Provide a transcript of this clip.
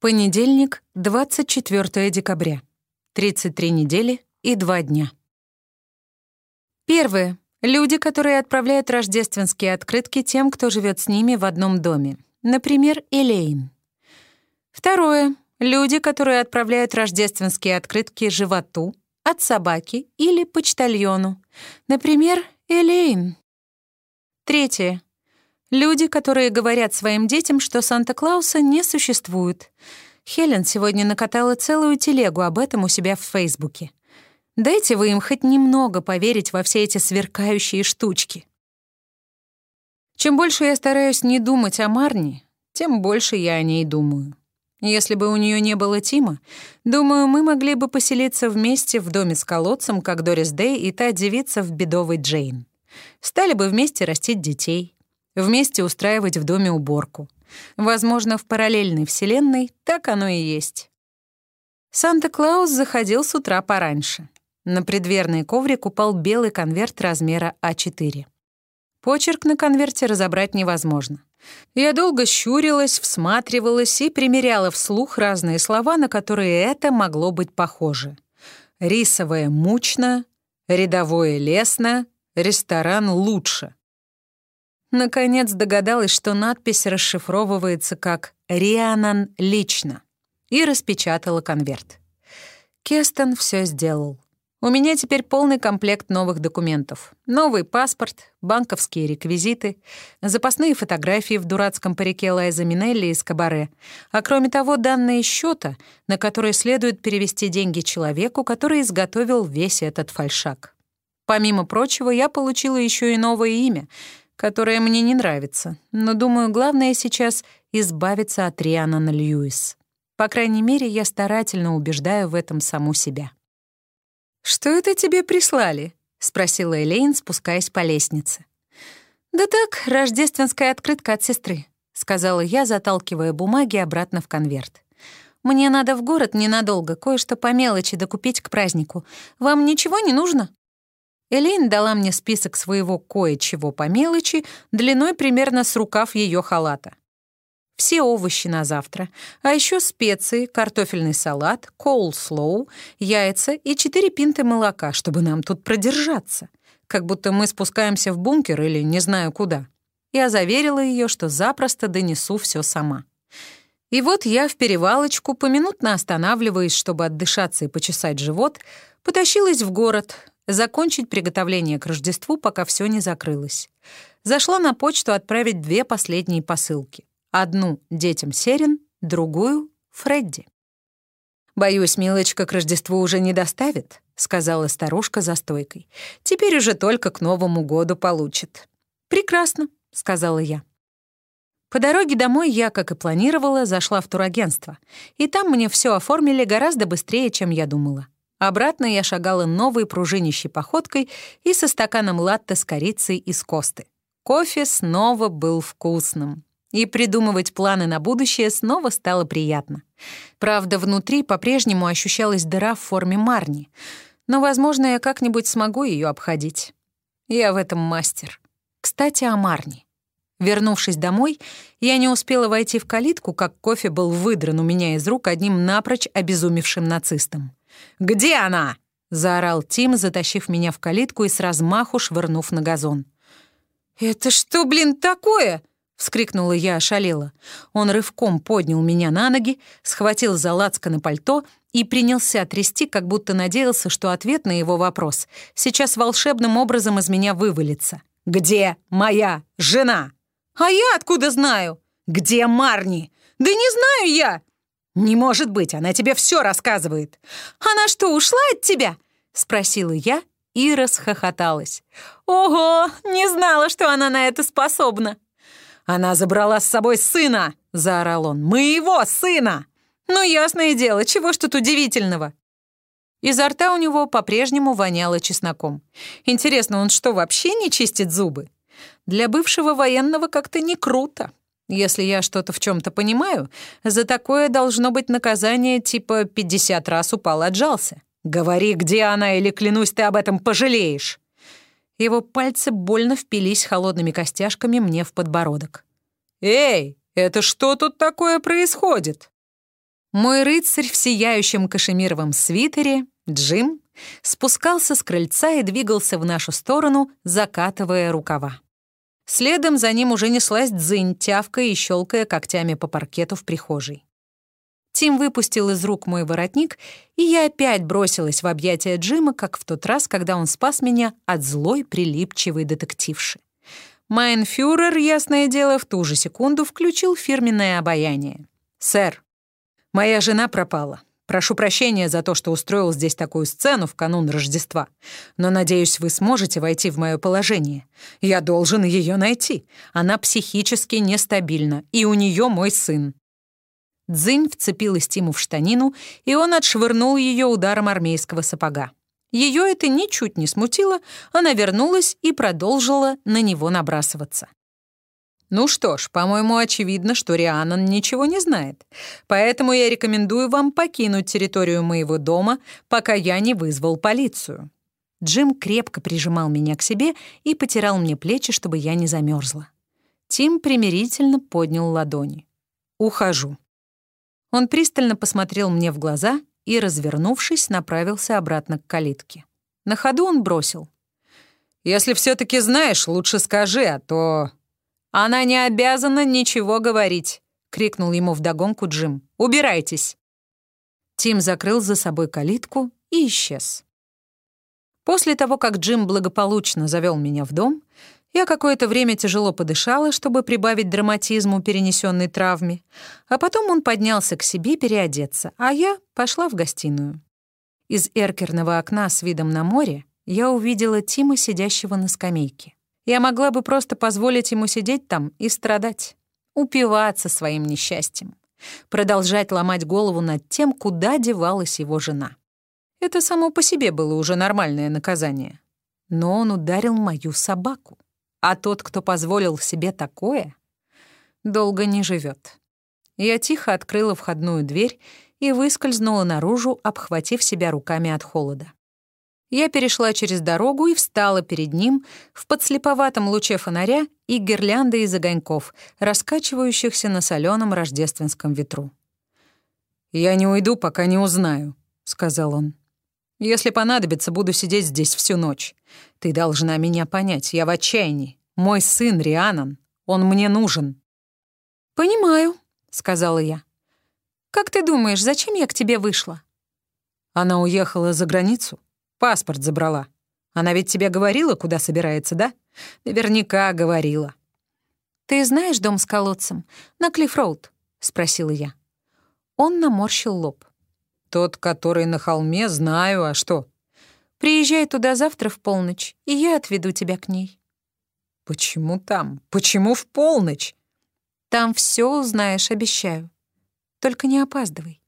Понедельник, 24 декабря. 33 недели и 2 дня. Первое. Люди, которые отправляют рождественские открытки тем, кто живет с ними в одном доме. Например, Элейн. Второе. Люди, которые отправляют рождественские открытки животу, от собаки или почтальону. Например, Элейн. Третье. Люди, которые говорят своим детям, что Санта-Клауса не существует. Хелен сегодня накатала целую телегу об этом у себя в Фейсбуке. Дайте вы им хоть немного поверить во все эти сверкающие штучки. Чем больше я стараюсь не думать о Марни, тем больше я о ней думаю. Если бы у нее не было Тима, думаю, мы могли бы поселиться вместе в доме с колодцем, как Дорис Дэй и та девица в бедовой Джейн. Стали бы вместе растить детей, вместе устраивать в доме уборку. Возможно, в параллельной вселенной так оно и есть. Санта-Клаус заходил с утра пораньше. На предверный коврик упал белый конверт размера А4. Почерк на конверте разобрать невозможно. Я долго щурилась, всматривалась и примеряла вслух разные слова, на которые это могло быть похоже. Рисовое мучно, рядовое лесно, ресторан лучше. Наконец догадалась, что надпись расшифровывается как «Рианан лично» и распечатала конверт. Кестон все сделал. У меня теперь полный комплект новых документов. Новый паспорт, банковские реквизиты, запасные фотографии в дурацком парике Лайза Минелли из Кабаре. А кроме того, данные счета, на которые следует перевести деньги человеку, который изготовил весь этот фальшак. Помимо прочего, я получила еще и новое имя — которая мне не нравится, но, думаю, главное сейчас — избавиться от Рианна Льюис. По крайней мере, я старательно убеждаю в этом саму себя. «Что это тебе прислали?» — спросила Элейн, спускаясь по лестнице. «Да так, рождественская открытка от сестры», — сказала я, заталкивая бумаги обратно в конверт. «Мне надо в город ненадолго, кое-что по мелочи докупить к празднику. Вам ничего не нужно?» Элейн дала мне список своего кое-чего по мелочи, длиной примерно с рукав ее халата. Все овощи на завтра, а еще специи, картофельный салат, коул-слоу, яйца и четыре пинты молока, чтобы нам тут продержаться. Как будто мы спускаемся в бункер или не знаю куда. Я заверила ее, что запросто донесу все сама. И вот я в перевалочку, поминутно останавливаясь, чтобы отдышаться и почесать живот, потащилась в город, закончить приготовление к Рождеству, пока все не закрылось. Зашла на почту отправить две последние посылки. Одну детям Серин, другую — Фредди. «Боюсь, милочка к Рождеству уже не доставит», — сказала старушка за стойкой. «Теперь уже только к Новому году получит». «Прекрасно», — сказала я. По дороге домой я, как и планировала, зашла в турагентство, и там мне все оформили гораздо быстрее, чем я думала. Обратно я шагала новой пружинищей походкой и со стаканом латте с корицей из косты. Кофе снова был вкусным. И придумывать планы на будущее снова стало приятно. Правда, внутри по-прежнему ощущалась дыра в форме марни. Но, возможно, я как-нибудь смогу ее обходить. Я в этом мастер. Кстати, о марни. Вернувшись домой, я не успела войти в калитку, как кофе был выдран у меня из рук одним напрочь обезумевшим нацистом. «Где она?» — заорал Тим, затащив меня в калитку и с размаху швырнув на газон. «Это что, блин, такое?» — вскрикнула я, ошалела. Он рывком поднял меня на ноги, схватил за на пальто и принялся трясти, как будто надеялся, что ответ на его вопрос сейчас волшебным образом из меня вывалится. «Где моя жена?» «А я откуда знаю?» «Где Марни?» «Да не знаю я!» «Не может быть, она тебе все рассказывает». «Она что, ушла от тебя?» — спросила я и расхохоталась. «Ого, не знала, что она на это способна». «Она забрала с собой сына!» — заорал он. «Моего сына!» «Ну, ясное дело, чего ж тут удивительного?» Изо рта у него по-прежнему воняло чесноком. Интересно, он что, вообще не чистит зубы? Для бывшего военного как-то не круто. Если я что-то в чем то понимаю, за такое должно быть наказание типа 50 раз упал отжался. Говори, где она, или, клянусь, ты об этом пожалеешь. Его пальцы больно впились холодными костяшками мне в подбородок. «Эй, это что тут такое происходит?» Мой рыцарь в сияющем кашемировом свитере, Джим, спускался с крыльца и двигался в нашу сторону, закатывая рукава. Следом за ним уже неслась дзынь, тявкая и щелкая когтями по паркету в прихожей. Тим выпустил из рук мой воротник, и я опять бросилась в объятия Джима, как в тот раз, когда он спас меня от злой прилипчивой детективши. Майнфюрер, ясное дело, в ту же секунду включил фирменное обаяние. «Сэр, моя жена пропала. Прошу прощения за то, что устроил здесь такую сцену в канун Рождества, но, надеюсь, вы сможете войти в мое положение. Я должен ее найти. Она психически нестабильна, и у нее мой сын». Дзынь вцепилась Тиму в штанину, и он отшвырнул ее ударом армейского сапога. Ее это ничуть не смутило, она вернулась и продолжила на него набрасываться. Ну что ж, по-моему, очевидно, что Рианон ничего не знает. Поэтому я рекомендую вам покинуть территорию моего дома, пока я не вызвал полицию. Джим крепко прижимал меня к себе и потирал мне плечи, чтобы я не замерзла. Тим примирительно поднял ладони. «Ухожу». Он пристально посмотрел мне в глаза и, развернувшись, направился обратно к калитке. На ходу он бросил. «Если все таки знаешь, лучше скажи, а то «Она не обязана ничего говорить», — крикнул ему вдогонку Джим. «Убирайтесь». Тим закрыл за собой калитку и исчез. После того, как Джим благополучно завел меня в дом, я какое-то время тяжело подышала, чтобы прибавить драматизму перенесенной травме, а потом он поднялся к себе переодеться, а я пошла в гостиную. Из эркерного окна с видом на море я увидела Тима, сидящего на скамейке. Я могла бы просто позволить ему сидеть там и страдать, упиваться своим несчастьем, продолжать ломать голову над тем, куда девалась его жена. Это само по себе было уже нормальное наказание. Но он ударил мою собаку. А тот, кто позволил себе такое, долго не живет. Я тихо открыла входную дверь и выскользнула наружу, обхватив себя руками от холода. Я перешла через дорогу и встала перед ним в подслеповатом луче фонаря и гирлянды из огоньков, раскачивающихся на соленом рождественском ветру. «Я не уйду, пока не узнаю», — сказал он. «Если понадобится, буду сидеть здесь всю ночь. Ты должна меня понять, я в отчаянии. Мой сын Рианан, он мне нужен». «Понимаю», — сказала я. «Как ты думаешь, зачем я к тебе вышла?» Она уехала за границу. Паспорт забрала. Она ведь тебе говорила, куда собирается, да? Наверняка говорила. «Ты знаешь дом с колодцем? На Клиффроуд?» — спросила я. Он наморщил лоб. «Тот, который на холме, знаю, а что?» «Приезжай туда завтра в полночь, и я отведу тебя к ней». «Почему там? Почему в полночь?» «Там все узнаешь, обещаю. Только не опаздывай».